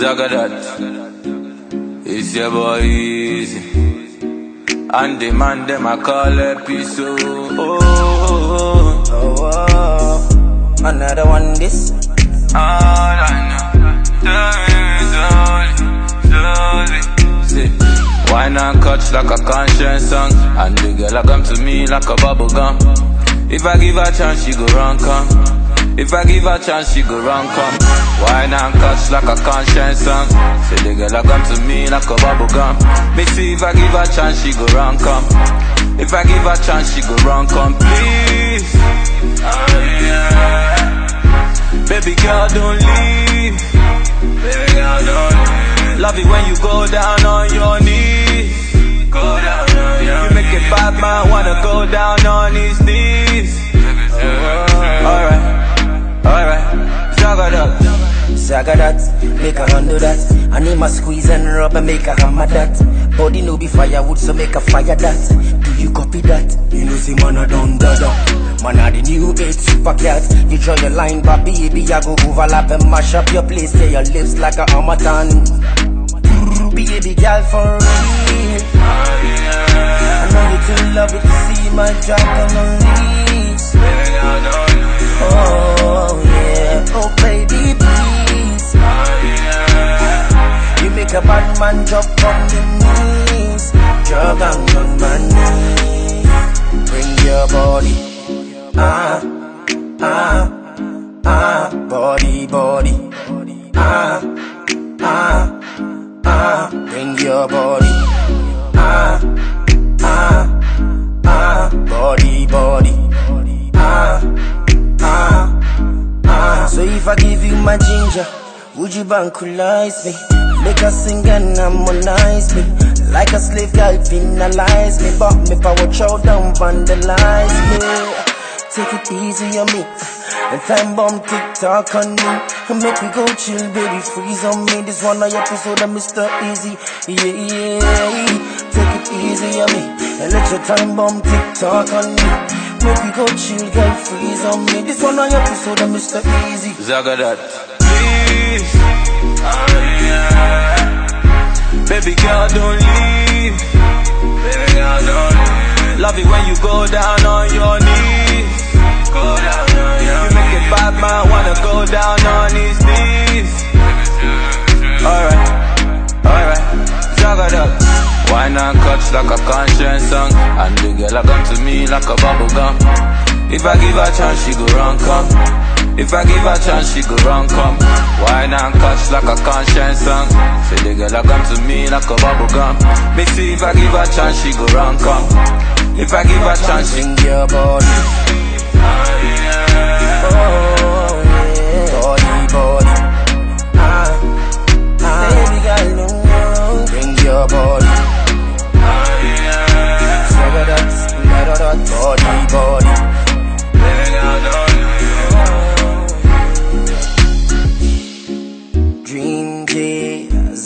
Zagadat. It's your boy Eazi. And the man them I call episode. Oh, oh, Oh, oh, another one this. All I know. Slowly, slowly, slowly. See, why not catch like a Konshens song? And the girl a come to me like a bubble gum. If I give her a chance, she go run come. If I give her a chance, she go run come. Why not catch like a Konshens song? Say the girl a come to me like a bubble gum. Me see if I give her a chance, she go run come. If I give her a chance, she go run come. Please. Baby girl, don't leave. Baby girl, don't leave. Love it when you go down on your knees. Saga that, make a handle that. I need my squeeze and rub and make a hammer that. Body no be firewood, so make a fire that. Do you copy that? You know, see, man, I don't dada. Man, I the new age super cat. You draw your line, but baby, I go overlap and mash up your place. Say your lips like a harmattan. Baby girl, for real. I know you too love it to see my drop on the. A bad man drop on the knees. Down on my knees. Bring your body. Ah, ah, ah. Body, body. Ah, ah, ah. Bring your body. Ah, ah, ah. Body, body. Ah, ah, ah. So if I give you my ginger, would you bankulize me? Make us sing and harmonize me. Like a slave girl penalize me, but me power chow down vandalize me. Take it easy on me. And time bomb tick tock on me. And make me go chill, baby, freeze on me. This one of episode of Mr. Eazi. Yeah, yeah. Take it easy on me. And let your time bomb tick tock on me. Make me go chill, girl, freeze on me. This one of episode of Mr. Eazi. Zagadat. Please, yeah. Baby girl, don't leave. Baby girl, don't leave. Love it when you go down on your knees. Go down on your You make a bad man wanna go down on his knees. Alright, alright. Zagadat. Why not catch like a Konshens song? And the girl come to me like a bubble gum. If I give her a chance, she go run come. If I give her a chance, she go run come. Why not catch like a Konshens song? Say the girl a come to me like a bubble gum. Me see if I give her a chance, she go run come. If I give her a chance, she Bring your body.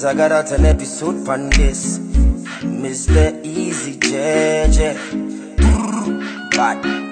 J, Zagadat an episode pan this. Mr. Eazi JJ. Bad.